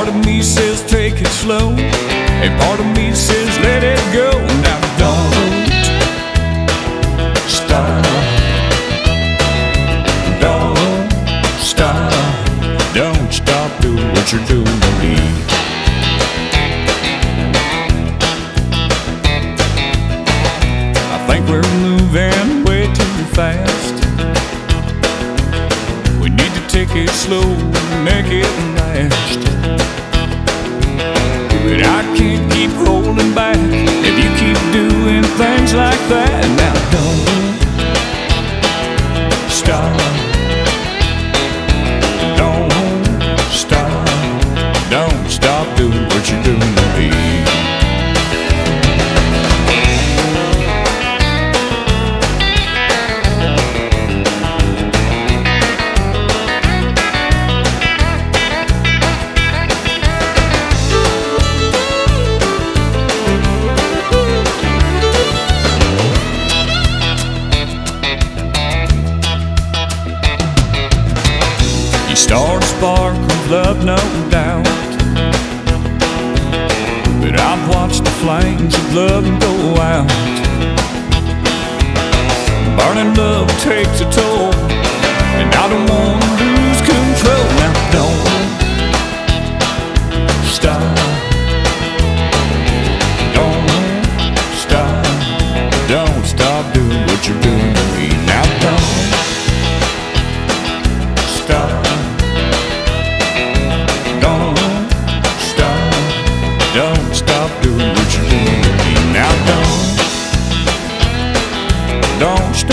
Part of me says take it slow, and part of me says let it go. Now don't stop, don't stop, don't stop doing what you're doing to me. I think we're moving way too fast. We need to take it slow, make it. Start a spark of love, no doubt. But I've watched the flames of love go out. Burning love takes a toll, and I don't want to lose control. Now don't stop. Don't stop. Don't stop doing what you're doing to me. Don't stop doing what you're doing. Now don't. Don't stop.